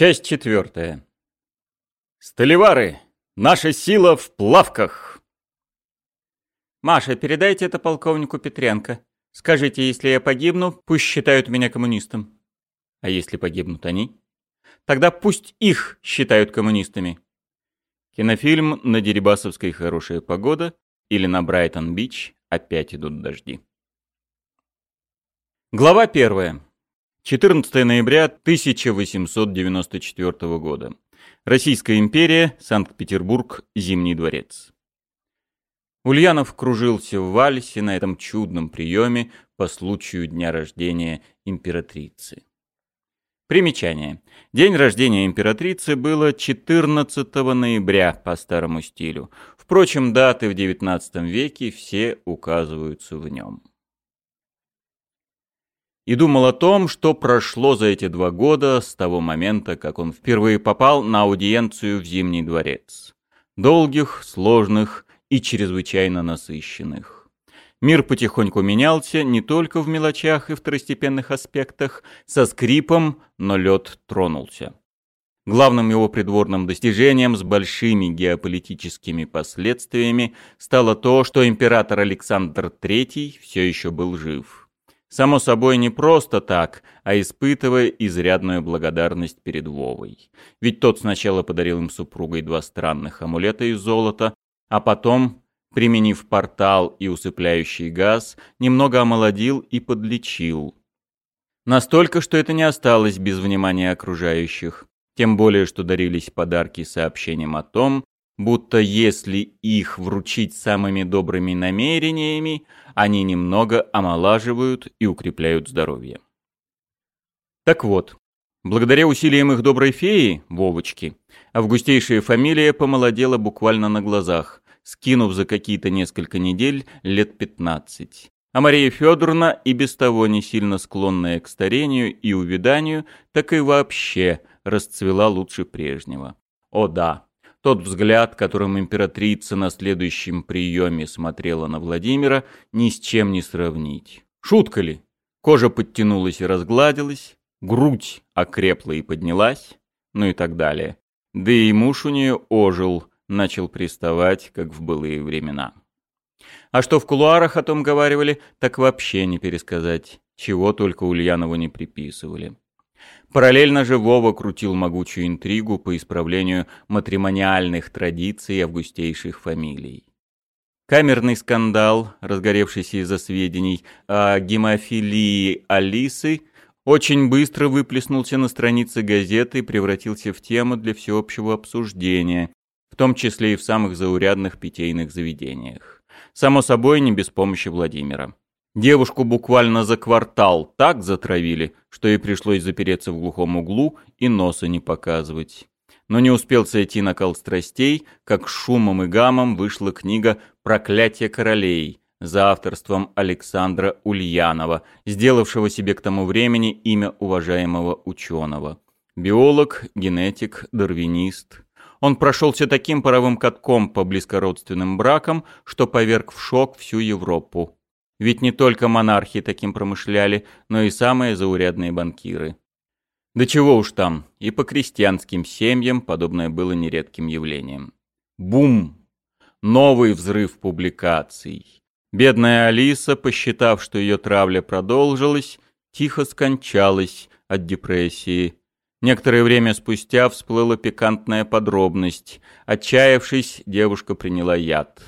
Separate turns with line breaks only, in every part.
Часть четвертая. Столевары! Наша сила в плавках!
Маша, передайте это полковнику Петренко. Скажите, если я погибну, пусть считают меня коммунистом.
А если погибнут они?
Тогда пусть их считают коммунистами.
Кинофильм «На Дерибасовской хорошая погода» или «На Брайтон-Бич» опять идут дожди. Глава первая. 14 ноября 1894 года. Российская империя, Санкт-Петербург, Зимний дворец. Ульянов кружился в вальсе на этом чудном приеме по случаю дня рождения императрицы. Примечание. День рождения императрицы было 14 ноября по старому стилю. Впрочем, даты в XIX веке все указываются в нем и думал о том, что прошло за эти два года с того момента, как он впервые попал на аудиенцию в Зимний дворец. Долгих, сложных и чрезвычайно насыщенных. Мир потихоньку менялся не только в мелочах и второстепенных аспектах, со скрипом, но лед тронулся. Главным его придворным достижением с большими геополитическими последствиями стало то, что император Александр III все еще был жив. Само собой, не просто так, а испытывая изрядную благодарность перед Вовой. Ведь тот сначала подарил им супругой два странных амулета из золота, а потом, применив портал и усыпляющий газ, немного омолодил и подлечил. Настолько, что это не осталось без внимания окружающих. Тем более, что дарились подарки сообщением о том, будто если их вручить самыми добрыми намерениями, они немного омолаживают и укрепляют здоровье. Так вот, благодаря усилиям их доброй феи, Вовочки, августейшая фамилия помолодела буквально на глазах, скинув за какие-то несколько недель лет 15. А Мария Федоровна, и без того не сильно склонная к старению и увяданию, так и вообще расцвела лучше прежнего. О да, тот взгляд, которым императрица на следующем приеме смотрела на Владимира, ни с чем не сравнить. Шутка ли? Кожа подтянулась и разгладилась, грудь окрепла и поднялась, ну и так далее. Да и муж у нее ожил, начал приставать, как в былые времена. А что в кулуарах о том говаривали, так вообще не пересказать, чего только Ульянову не приписывали. Параллельно же Вова крутил могучую интригу по исправлению матримониальных традиций августейших фамилий. Камерный скандал, разгоревшийся из-за сведений о гемофилии Алисы, очень быстро выплеснулся на странице газеты и превратился в тему для всеобщего обсуждения, в том числе и в самых заурядных питейных заведениях. Само собой, не без помощи Владимира. Девушку буквально за квартал так затравили, что ей пришлось запереться в глухом углу и носа не показывать. Но не успел сойти накал страстей, как шумом и гамом вышла книга «Проклятие королей» за авторством Александра Ульянова, сделавшего себе к тому времени имя уважаемого ученого. Биолог, генетик, дарвинист. Он прошелся таким паровым катком по близкородственным бракам, что поверг в шок всю Европу. Ведь не только монархи таким промышляли, но и самые заурядные банкиры. Да чего уж там, и по крестьянским семьям подобное было нередким явлением. Бум! Новый взрыв публикаций. Бедная Алиса, посчитав, что ее травля продолжилась, тихо скончалась от депрессии. Некоторое время спустя всплыла пикантная подробность. Отчаявшись, девушка приняла яд.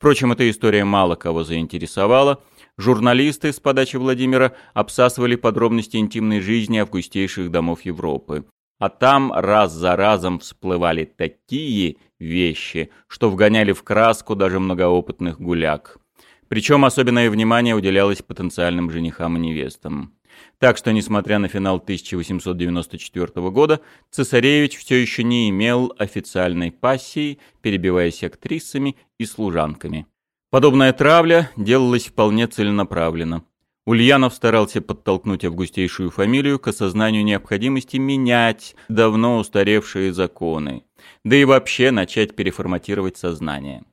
Впрочем, эта история мало кого заинтересовала, Журналисты с подачи Владимира обсасывали подробности интимной жизни августейших домов Европы. А там раз за разом всплывали такие вещи, что вгоняли в краску даже многоопытных гуляк. Причем особенное внимание уделялось потенциальным женихам и невестам. Так что, несмотря на финал 1894 года, цесаревич все еще не имел официальной пассии, перебиваясь актрисами и служанками. Подобная травля делалась вполне целенаправленно. Ульянов старался подтолкнуть августейшую фамилию к осознанию необходимости менять давно устаревшие законы, да и вообще начать переформатировать сознание.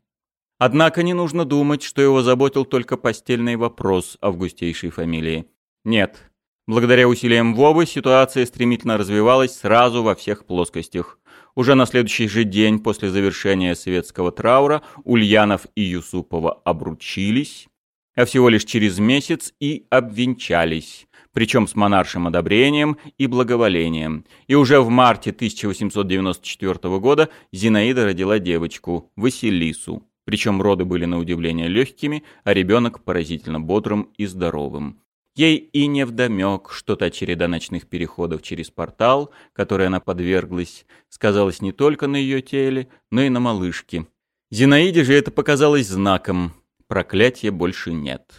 Однако не нужно думать, что его заботил только постельный вопрос августейшей фамилии. Нет, Благодаря усилиям Вовы ситуация стремительно развивалась сразу во всех плоскостях. Уже на следующий же день после завершения светского траура Ульянов и Юсупова обручились, а всего лишь через месяц и обвенчались, причем с монаршим одобрением и благоволением. И уже в марте 1894 года Зинаида родила девочку, Василису. Причем роды были на удивление легкими, а ребенок поразительно бодрым и здоровым. Ей и не вдомек, что та череда ночных переходов через портал, которой она подверглась, сказалась не только на ее теле, но и на малышке. Зинаиде же это показалось знаком. Проклятия больше нет.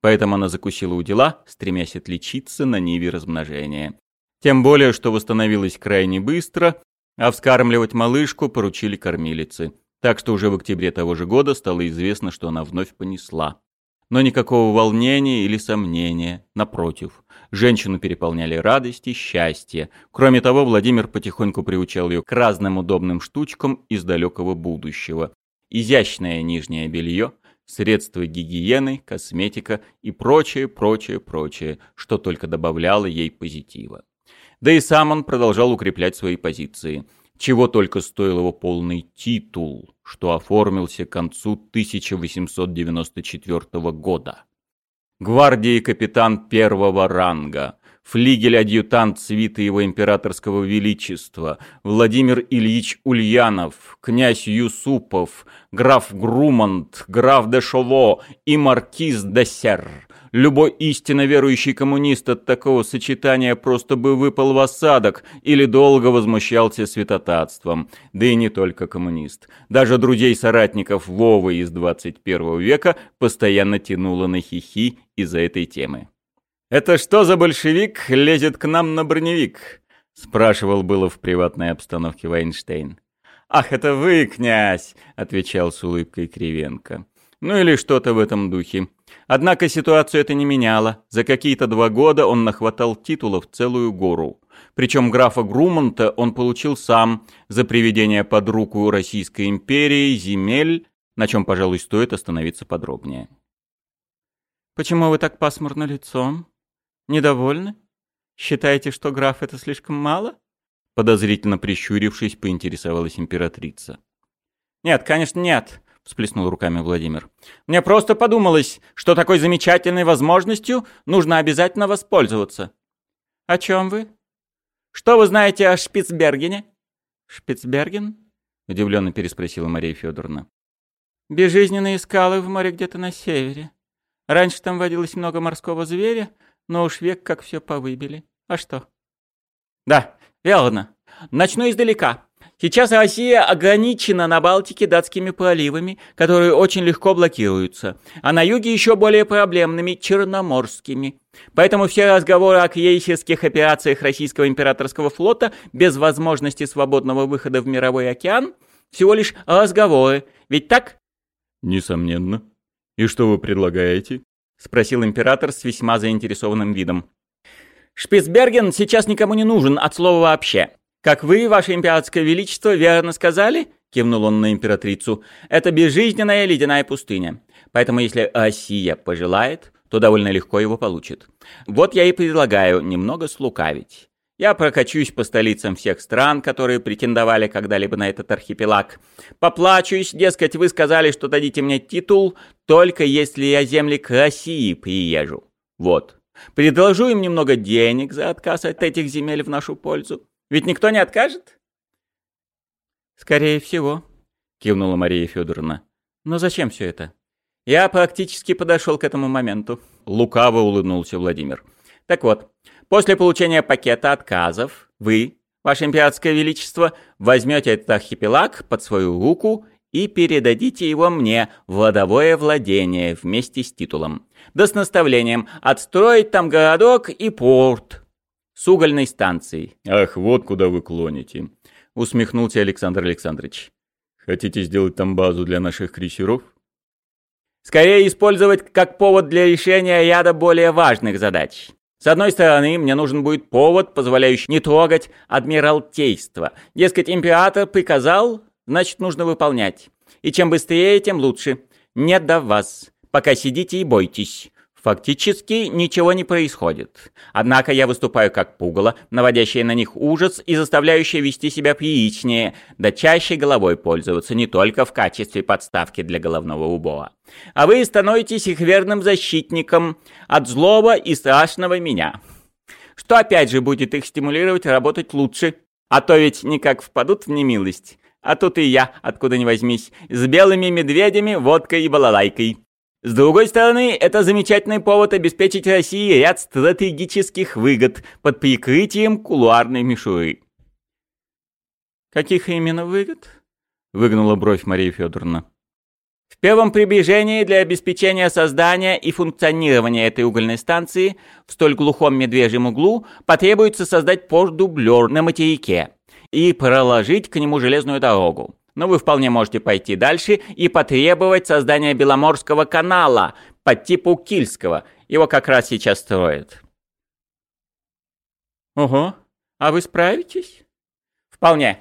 Поэтому она закусила у дела, стремясь отличиться на ниве размножения. Тем более, что восстановилась крайне быстро, а вскармливать малышку поручили кормилице. Так что уже в октябре того же года стало известно, что она вновь понесла. Но никакого волнения или сомнения, напротив. Женщину переполняли радость и счастье. Кроме того, Владимир потихоньку приучал ее к разным удобным штучкам из далекого будущего. Изящное нижнее белье, средства гигиены, косметика и прочее, прочее, прочее, что только добавляло ей позитива. Да и сам он продолжал укреплять свои позиции – чего только стоил его полный титул, что оформился к концу 1894 года. Гвардии капитан первого ранга, флигель-адъютант свиты его императорского величества, Владимир Ильич Ульянов, князь Юсупов, граф Грумант, граф де Шово и маркиз де Серр – Любой истинно верующий коммунист от такого сочетания просто бы выпал в осадок или долго возмущался святотатством. Да и не только коммунист. Даже друзей-соратников Вовы из 21 века постоянно тянуло на хихи из-за этой темы. «Это что за большевик лезет к нам на броневик?» — спрашивал было в приватной обстановке Вайнштейн. «Ах, это вы, князь!» — отвечал с улыбкой Кривенко. Ну или что-то в этом духе. Однако ситуацию это не меняло. За какие-то два года он нахватал титулов целую гору. Причем графа Груманта он получил сам за приведение под руку Российской империи земель, на чем, пожалуй, стоит остановиться подробнее.
«Почему вы так пасмурно лицом? Недовольны? Считаете, что граф это слишком мало?»
Подозрительно прищурившись, поинтересовалась императрица.
«Нет, конечно, нет всплеснул руками Владимир. «Мне просто подумалось, что такой замечательной возможностью нужно обязательно воспользоваться». «О чем вы?» «Что вы знаете о Шпицбергене?»
«Шпицберген?» — удивленно переспросила Мария Федоровна.
«Безжизненные скалы в море где-то на севере. Раньше там водилось много морского зверя, но уж век как все повыбили. А что?» «Да, верно. Начну издалека. Сейчас Россия ограничена на Балтике датскими проливами, которые очень легко блокируются, а на юге еще более проблемными – черноморскими. Поэтому все разговоры о крейсерских операциях российского императорского флота без возможности свободного выхода в мировой океан – всего лишь разговоры. Ведь так?
Несомненно. И что вы предлагаете? – спросил император с весьма заинтересованным видом.
Шпицберген сейчас никому не нужен от слова вообще. «Как вы, ваше императорское величество, верно сказали?» — кивнул он на императрицу. «Это безжизненная ледяная пустыня. Поэтому если Россия пожелает, то довольно легко его получит. Вот я и предлагаю немного слукавить. Я прокачусь по столицам всех стран, которые претендовали когда-либо на этот архипелаг. Поплачусь, дескать, вы сказали, что дадите мне титул, только если я земли к России приезжу. Вот. Предложу им немного денег за отказ от этих земель в нашу пользу. Ведь никто не откажет?
Скорее всего, кивнула Мария Федоровна.
Но зачем все это? Я практически подошел к этому моменту.
Лукаво улыбнулся Владимир.
Так вот, после получения пакета отказов, вы, ваше императорское величество, возьмете этот архипелаг под свою руку и передадите его мне в владовое владение вместе с титулом. Да с наставлением отстроить там городок и порт, с угольной станцией.
Ах, вот куда вы клоните, усмехнулся Александр Александрович. Хотите сделать там базу для наших крейсеров?
Скорее использовать как повод для решения ряда более важных задач. С одной стороны, мне нужен будет повод, позволяющий не трогать адмиралтейство. Дескать, император приказал, значит, нужно выполнять. И чем быстрее, тем лучше. Нет до вас. Пока сидите и бойтесь. Фактически ничего не происходит. Однако я выступаю как пугало, наводящее на них ужас и заставляющее вести себя приличнее, да чаще головой пользоваться не только в качестве подставки для головного убора. А вы становитесь их верным защитником от злого и страшного меня. Что опять же будет их стимулировать работать лучше. А то ведь никак впадут в немилость. А тут и я, откуда ни возьмись, с белыми медведями, водкой и балалайкой. С другой стороны, это замечательный повод обеспечить России ряд стратегических выгод под прикрытием кулуарной мишуры.
«Каких именно выгод?» — выгнула бровь Мария Федоровна.
В первом приближении для обеспечения создания и функционирования этой угольной станции в столь глухом медвежьем углу потребуется создать порт-дублер на материке и проложить к нему железную дорогу но вы вполне можете пойти дальше и потребовать создания Беломорского канала по типу Кильского. Его как раз сейчас строят.
Ого, а вы справитесь?
Вполне.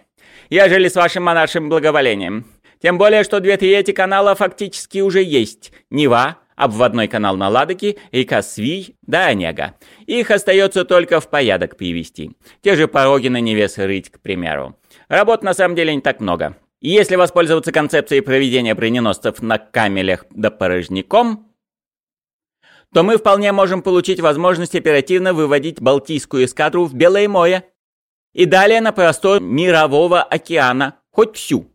Ежели с вашим монаршим благоволением. Тем более, что две трети канала фактически уже есть. Нева, обводной канал на Ладоке, река Свий да Онега. Их остается только в порядок привести. Те же пороги на Неве рыть, к примеру. Работ на самом деле не так много. Если воспользоваться концепцией проведения броненосцев на камелях да порожняком, то мы вполне можем получить возможность оперативно выводить Балтийскую эскадру в Белое море и далее на простор Мирового океана, хоть всю.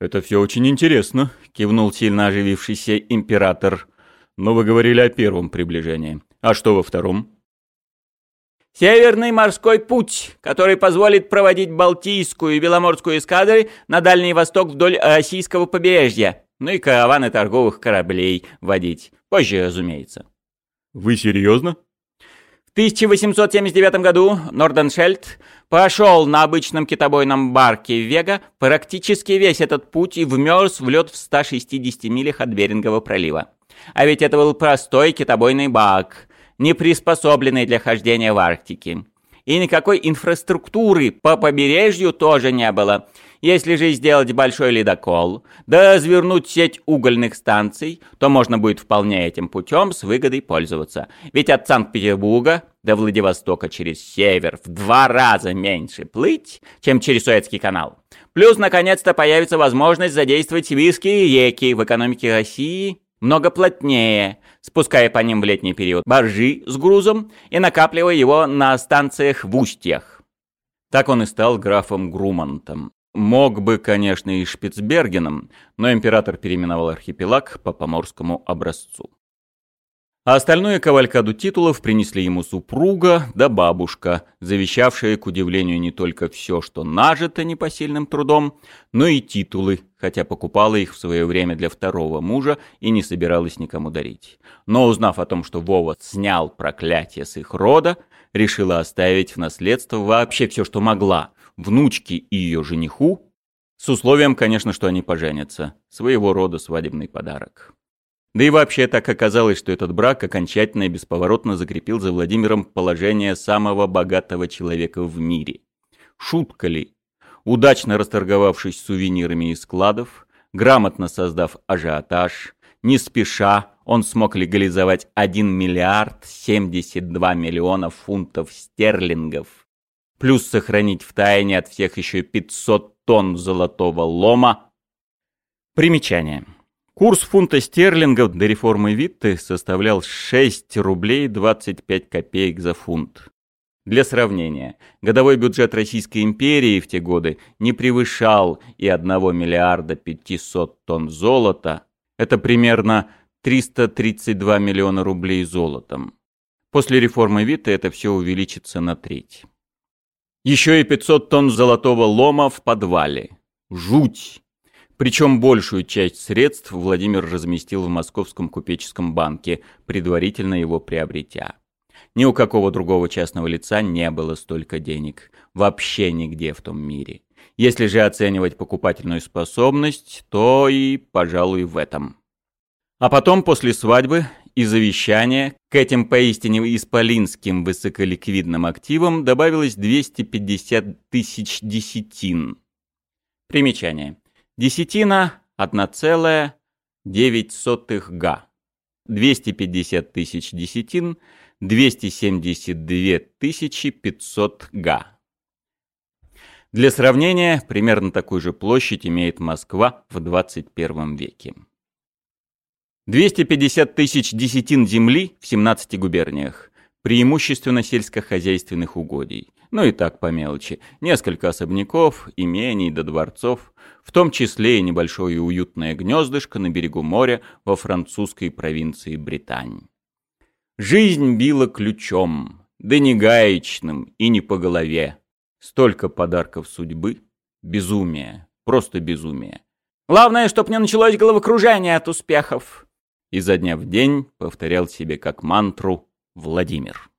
«Это все очень интересно», — кивнул сильно оживившийся император. «Но вы говорили о первом приближении. А что во втором?»
Северный морской путь, который позволит проводить Балтийскую и Беломорскую эскадры на Дальний Восток вдоль российского побережья. Ну и караваны торговых кораблей водить. Позже, разумеется.
Вы серьезно?
В 1879 году Норденшельд прошел на обычном китобойном барке Вега практически весь этот путь и вмерз в лед в 160 милях от Берингового пролива. А ведь это был простой китобойный барк, не приспособленный для хождения в Арктике. И никакой инфраструктуры по побережью тоже не было. Если же сделать большой ледокол, да развернуть сеть угольных станций, то можно будет вполне этим путем с выгодой пользоваться. Ведь от Санкт-Петербурга до Владивостока через север в два раза меньше плыть, чем через Суэцкий канал. Плюс, наконец-то, появится возможность задействовать сибирские реки в экономике России много плотнее, спуская по ним в летний период боржи с грузом и накапливая его на станциях в устьях. Так он и стал графом Грумантом. Мог бы, конечно, и Шпицбергеном, но император переименовал архипелаг по поморскому образцу. А остальное кавалькаду титулов принесли ему супруга да бабушка, завещавшая, к удивлению, не только все, что нажито непосильным трудом, но и титулы, хотя покупала их в свое время для второго мужа и не собиралась никому дарить. Но узнав о том, что Вова снял проклятие с их рода, решила оставить в наследство вообще все, что могла, внучке и ее жениху, с условием, конечно, что они поженятся. Своего рода свадебный подарок. Да и вообще так оказалось, что этот брак окончательно и бесповоротно закрепил за Владимиром положение самого богатого человека в мире. Шутка ли? Удачно расторговавшись сувенирами из складов, грамотно создав ажиотаж, не спеша он смог легализовать 1 миллиард 72 миллиона фунтов стерлингов, плюс сохранить в тайне от всех еще 500 тонн золотого лома. Примечание. Курс фунта стерлинга до реформы Витте составлял 6 рублей 25 копеек за фунт. Для сравнения, годовой бюджет Российской империи в те годы не превышал и 1 миллиарда 500 тонн золота, это примерно 332 миллиона рублей золотом. После реформы Витте это все увеличится на треть. Еще и 500 тонн золотого лома в подвале. Жуть! Причем большую часть средств Владимир разместил в Московском купеческом банке, предварительно его приобретя. Ни у какого другого частного лица не было столько денег. Вообще нигде в том мире. Если же оценивать покупательную способность, то и, пожалуй, в этом. А потом, после свадьбы и завещания, к этим поистине исполинским высоколиквидным активам добавилось 250 тысяч десятин. Примечание. Десятина – 1,9 га.
250 тысяч десятин, 272 500 га. Для сравнения, примерно такую же площадь имеет Москва в 21 веке. 250 тысяч десятин земли в 17 губерниях, преимущественно сельскохозяйственных угодий. Ну и так по мелочи. Несколько особняков, имений до дворцов, в том числе и небольшое уютное гнездышко на берегу моря во французской провинции Британь. Жизнь била ключом, да не гаечным и не по голове. Столько подарков судьбы. Безумие. Просто безумие.
Главное, чтоб не началось головокружение от успехов.
Изо дня в день повторял себе как мантру Владимир.